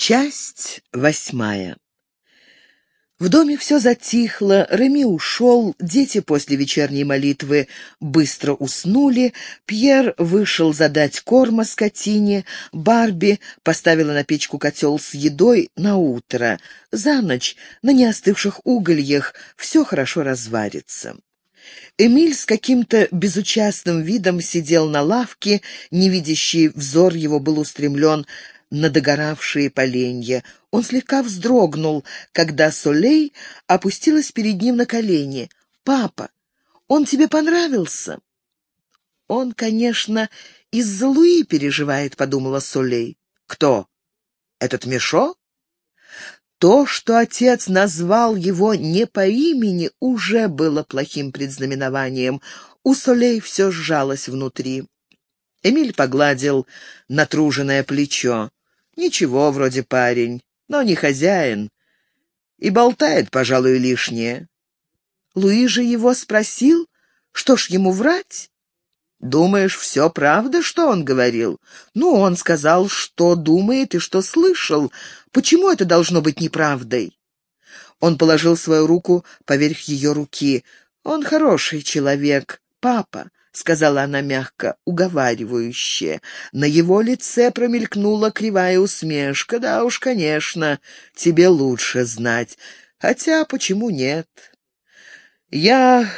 Часть восьмая. В доме все затихло, Реми ушел, дети после вечерней молитвы быстро уснули, Пьер вышел задать корма скотине, Барби поставила на печку котел с едой на утро. За ночь на неостывших угольях все хорошо разварится. Эмиль с каким-то безучастным видом сидел на лавке, невидящий взор его был устремлен на догоравшие поленья. Он слегка вздрогнул, когда Солей опустилась перед ним на колени. «Папа, он тебе понравился?» «Он, конечно, из-за Луи переживает», — подумала Солей. «Кто? Этот Мишо?» То, что отец назвал его не по имени, уже было плохим предзнаменованием. У Солей все сжалось внутри. Эмиль погладил натруженное плечо. Ничего вроде парень, но не хозяин. И болтает, пожалуй, лишнее. Луи же его спросил, что ж ему врать? Думаешь, все правда, что он говорил? Ну, он сказал, что думает и что слышал. Почему это должно быть неправдой? Он положил свою руку поверх ее руки. Он хороший человек, папа. — сказала она мягко, уговаривающе. На его лице промелькнула кривая усмешка. «Да уж, конечно, тебе лучше знать. Хотя почему нет? Я,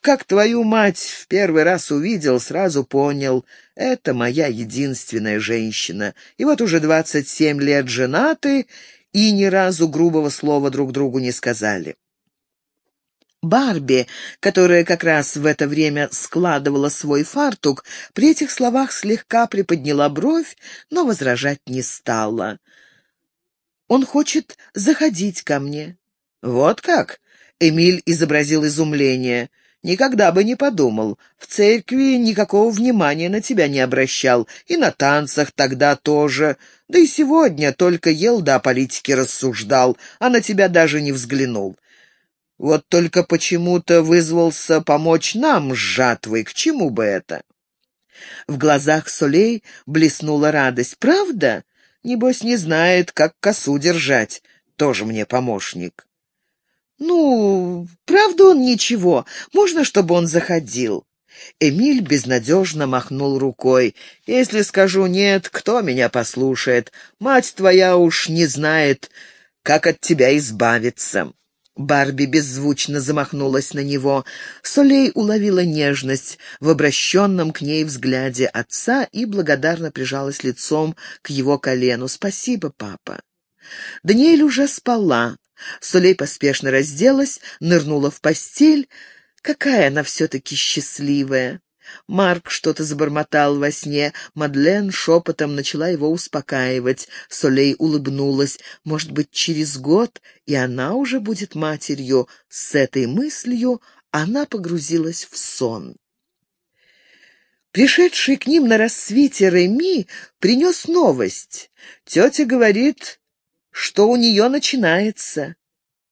как твою мать в первый раз увидел, сразу понял, это моя единственная женщина. И вот уже двадцать семь лет женаты, и ни разу грубого слова друг другу не сказали». Барби, которая как раз в это время складывала свой фартук, при этих словах слегка приподняла бровь, но возражать не стала. «Он хочет заходить ко мне». «Вот как?» — Эмиль изобразил изумление. «Никогда бы не подумал. В церкви никакого внимания на тебя не обращал, и на танцах тогда тоже. Да и сегодня только ел да о политике рассуждал, а на тебя даже не взглянул». Вот только почему-то вызвался помочь нам с жатвой. К чему бы это? В глазах Солей блеснула радость. «Правда? Небось, не знает, как косу держать. Тоже мне помощник». «Ну, правда он ничего. Можно, чтобы он заходил?» Эмиль безнадежно махнул рукой. «Если скажу нет, кто меня послушает? Мать твоя уж не знает, как от тебя избавиться». Барби беззвучно замахнулась на него. Солей уловила нежность в обращенном к ней взгляде отца и благодарно прижалась лицом к его колену. «Спасибо, папа». Даниэль уже спала. Солей поспешно разделась, нырнула в постель. Какая она все-таки счастливая! Марк что-то забормотал во сне. Мадлен шепотом начала его успокаивать. Солей улыбнулась. Может быть, через год и она уже будет матерью. С этой мыслью она погрузилась в сон. Пришедший к ним на рассвете Реми принес новость. Тетя говорит, что у нее начинается.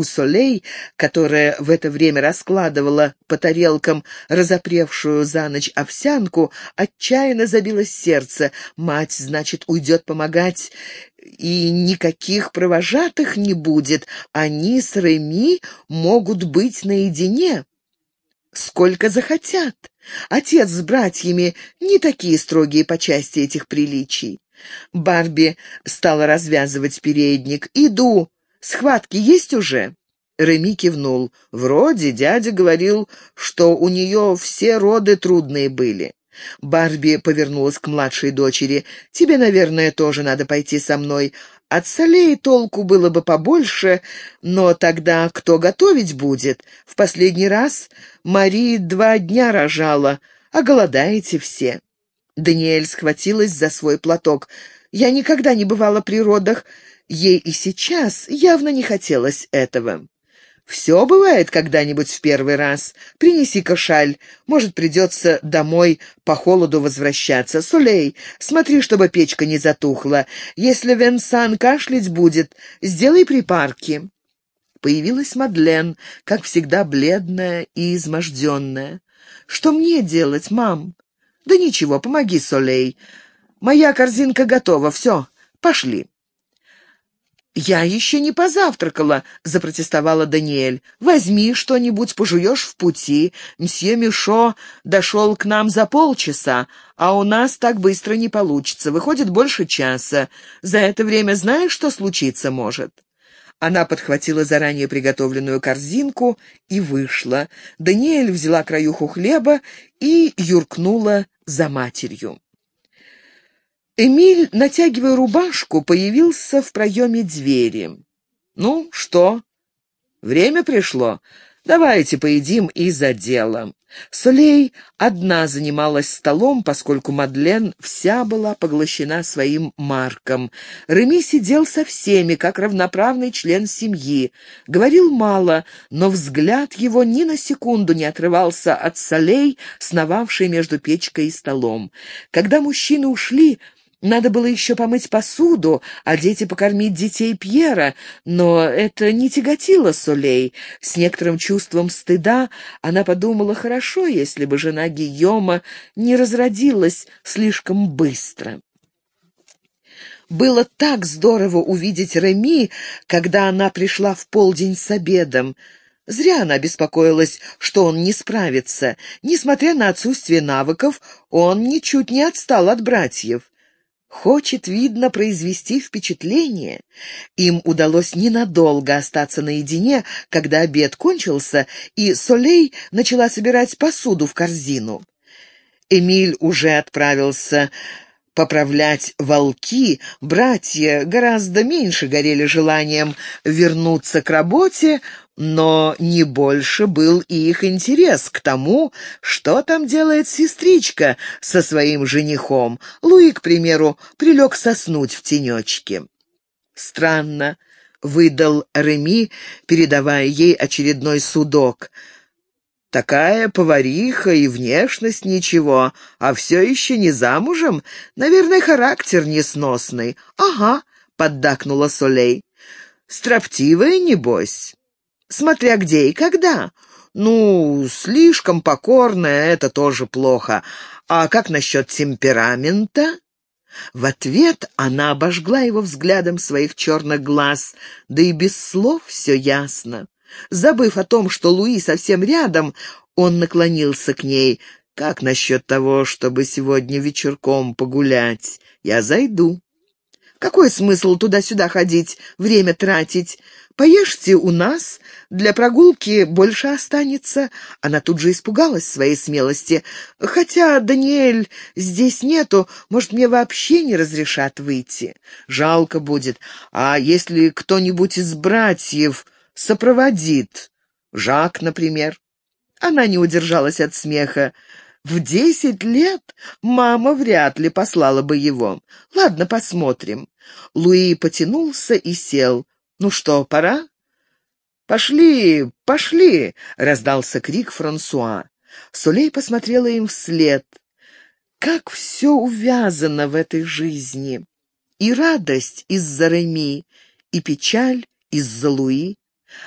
У Солей, которая в это время раскладывала по тарелкам разопревшую за ночь овсянку, отчаянно забилось сердце. Мать, значит, уйдет помогать, и никаких провожатых не будет. Они с Реми могут быть наедине. Сколько захотят. Отец с братьями не такие строгие по части этих приличий. Барби стала развязывать передник. «Иду!» Схватки есть уже?» Реми кивнул. «Вроде дядя говорил, что у нее все роды трудные были». Барби повернулась к младшей дочери. «Тебе, наверное, тоже надо пойти со мной. От солей толку было бы побольше, но тогда кто готовить будет? В последний раз Мари два дня рожала, а голодаете все». Даниэль схватилась за свой платок. «Я никогда не бывала при родах. Ей и сейчас явно не хотелось этого. «Все бывает когда-нибудь в первый раз. Принеси-ка шаль. Может, придется домой по холоду возвращаться. Сулей, смотри, чтобы печка не затухла. Если Венсан кашлять будет, сделай припарки». Появилась Мадлен, как всегда бледная и изможденная. «Что мне делать, мам?» «Да ничего, помоги, Солей. Моя корзинка готова, все, пошли». «Я еще не позавтракала», — запротестовала Даниэль. «Возьми что-нибудь, пожуешь в пути. Мсье Мишо дошел к нам за полчаса, а у нас так быстро не получится. Выходит больше часа. За это время знаешь, что случиться может?» Она подхватила заранее приготовленную корзинку и вышла. Даниэль взяла краюху хлеба и юркнула за матерью. Эмиль, натягивая рубашку, появился в проеме двери. «Ну, что? Время пришло. Давайте поедим и за дело». Солей одна занималась столом, поскольку Мадлен вся была поглощена своим Марком. Реми сидел со всеми, как равноправный член семьи. Говорил мало, но взгляд его ни на секунду не отрывался от Солей, сновавшей между печкой и столом. Когда мужчины ушли, надо было еще помыть посуду, одеть и покормить детей Пьера, но это не тяготило Солей. С некоторым чувством стыда она подумала, хорошо, если бы жена Гийома не разродилась слишком быстро. Было так здорово увидеть Реми, когда она пришла в полдень с обедом. Зря она беспокоилась, что он не справится. Несмотря на отсутствие навыков, он ничуть не отстал от братьев. Хочет, видно, произвести впечатление. Им удалось ненадолго остаться наедине, когда обед кончился, и Солей начала собирать посуду в корзину. Эмиль уже отправился поправлять волки, братья гораздо меньше горели желанием вернуться к работе, но не больше был и их интерес к тому, что там делает сестричка со своим женихом. Луи, к примеру, прилег соснуть в тенечке. Странно, выдал Реми, передавая ей очередной судок. Такая повариха и внешность ничего, а все еще не замужем. Наверное, характер несносный. Ага, поддакнула Солей. Строптивая, небось смотря где и когда. Ну, слишком покорная — это тоже плохо. А как насчет темперамента?» В ответ она обожгла его взглядом своих черных глаз, да и без слов все ясно. Забыв о том, что Луи совсем рядом, он наклонился к ней. «Как насчет того, чтобы сегодня вечерком погулять? Я зайду». «Какой смысл туда-сюда ходить, время тратить? Поешьте у нас, для прогулки больше останется». Она тут же испугалась своей смелости. «Хотя, Даниэль, здесь нету, может, мне вообще не разрешат выйти. Жалко будет. А если кто-нибудь из братьев сопроводит? Жак, например?» Она не удержалась от смеха. В десять лет мама вряд ли послала бы его. Ладно, посмотрим. Луи потянулся и сел. «Ну что, пора?» «Пошли, пошли!» — раздался крик Франсуа. Сулей посмотрела им вслед. Как все увязано в этой жизни! И радость из-за Реми, и печаль из-за Луи.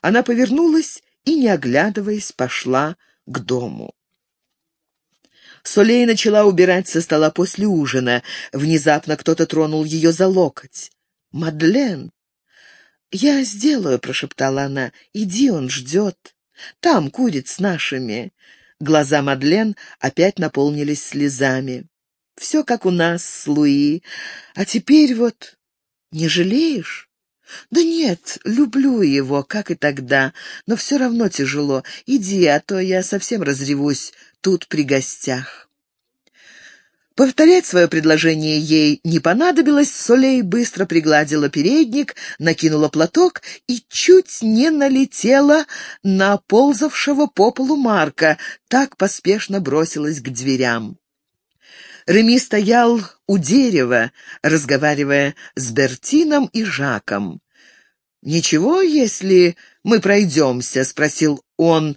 Она повернулась и, не оглядываясь, пошла к дому. Солей начала убирать со стола после ужина. Внезапно кто-то тронул ее за локоть. «Мадлен!» «Я сделаю», — прошептала она. «Иди, он ждет. Там курит с нашими». Глаза Мадлен опять наполнились слезами. «Все как у нас с Луи. А теперь вот... Не жалеешь?» «Да нет, люблю его, как и тогда, но все равно тяжело. Иди, а то я совсем разревусь тут при гостях». Повторять свое предложение ей не понадобилось, Солей быстро пригладила передник, накинула платок и чуть не налетела на ползавшего по полу Марка, так поспешно бросилась к дверям. Реми стоял у дерева, разговаривая с Бертином и Жаком. «Ничего, если мы пройдемся?» — спросил он,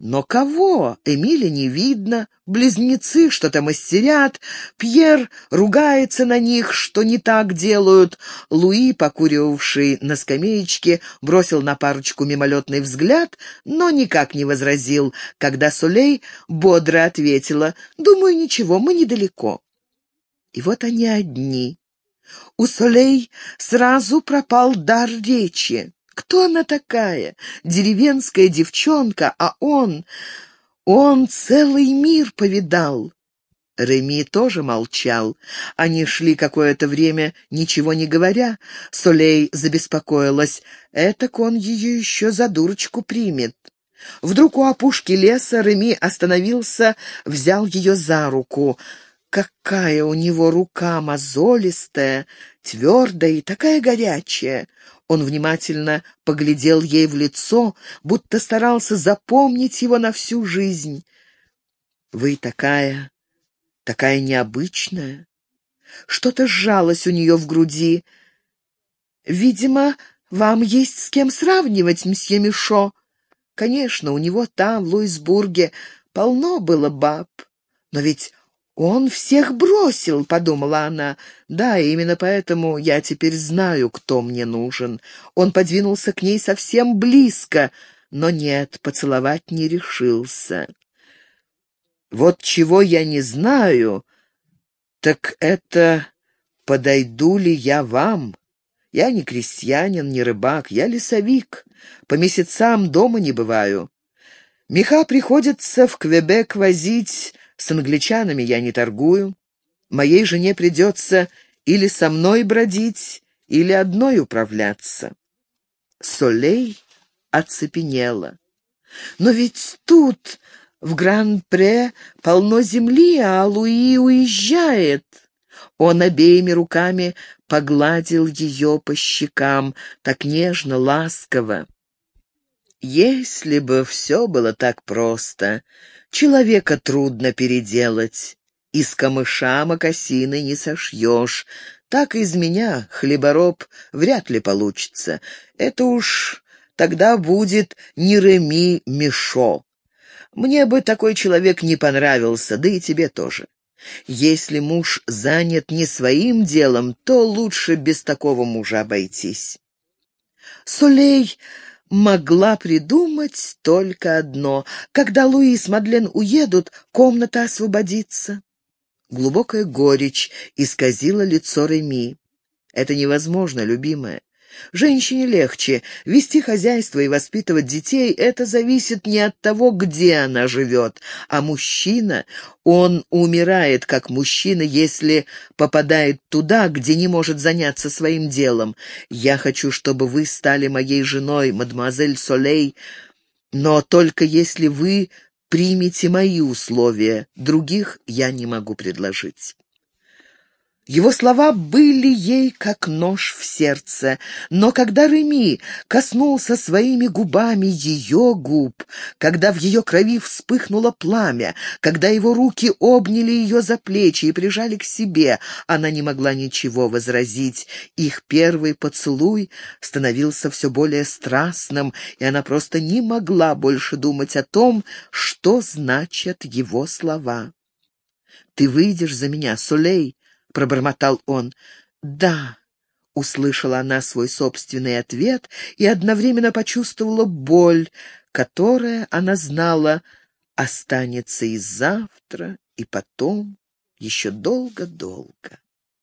но кого? Эмили не видно, близнецы что-то мастерят, Пьер ругается на них, что не так делают. Луи, покуривавший на скамеечке, бросил на парочку мимолетный взгляд, но никак не возразил, когда Сулей бодро ответила, «Думаю, ничего, мы недалеко». И вот они одни. У Солей сразу пропал дар речи. Кто она такая? Деревенская девчонка, а он... Он целый мир повидал. Реми тоже молчал. Они шли какое-то время, ничего не говоря. Солей забеспокоилась. Этак он ее еще за дурочку примет. Вдруг у опушки леса Реми остановился, взял ее за руку. Какая у него рука мозолистая, твердая и такая горячая. Он внимательно поглядел ей в лицо, будто старался запомнить его на всю жизнь. «Вы такая такая необычная. Что-то сжалось у нее в груди. «Видимо, вам есть с кем сравнивать, мсье Мишо. Конечно, у него там, в Луисбурге, полно было баб. Но ведь он всех бросил», — подумала она. «Да, именно поэтому я теперь знаю, кто мне нужен». Он подвинулся к ней совсем близко, но нет, поцеловать не решился. Вот чего я не знаю, так это подойду ли я вам. Я не крестьянин, не рыбак, я лесовик. По месяцам дома не бываю. Меха приходится в Квебек возить, с англичанами я не торгую. Моей жене придется или со мной бродить, или одной управляться. Солей оцепенела. Но ведь тут в Гран-Пре полно земли, а Луи уезжает. Он обеими руками погладил ее по щекам, так нежно, ласково. Если бы все было так просто, человека трудно переделать. Из камыша мокасины не сошьешь. Так из меня, хлебороб, вряд ли получится. Это уж тогда будет не Реми Мишо. Мне бы такой человек не понравился, да и тебе тоже. Если муж занят не своим делом, то лучше без такого мужа обойтись. Солей могла придумать только одно. Когда Луи с Мадлен уедут, комната освободится. Глубокая горечь исказила лицо Реми. «Это невозможно, любимая. Женщине легче. Вести хозяйство и воспитывать детей — это зависит не от того, где она живет, а мужчина, он умирает как мужчина, если попадает туда, где не может заняться своим делом. Я хочу, чтобы вы стали моей женой, мадемуазель Солей, но только если вы примете мои условия, других я не могу предложить. Его слова были ей как нож в сердце, но когда Реми коснулся своими губами ее губ, когда в ее крови вспыхнуло пламя, когда его руки обняли ее за плечи и прижали к себе, она не могла ничего возразить. Их первый поцелуй становился все более страстным, и она просто не могла больше думать о том, что значат его слова. «Ты выйдешь за меня, Сулей?» Пробормотал он. «Да», — услышала она свой собственный ответ и одновременно почувствовала боль, которая, она знала, останется и завтра, и потом, еще долго-долго.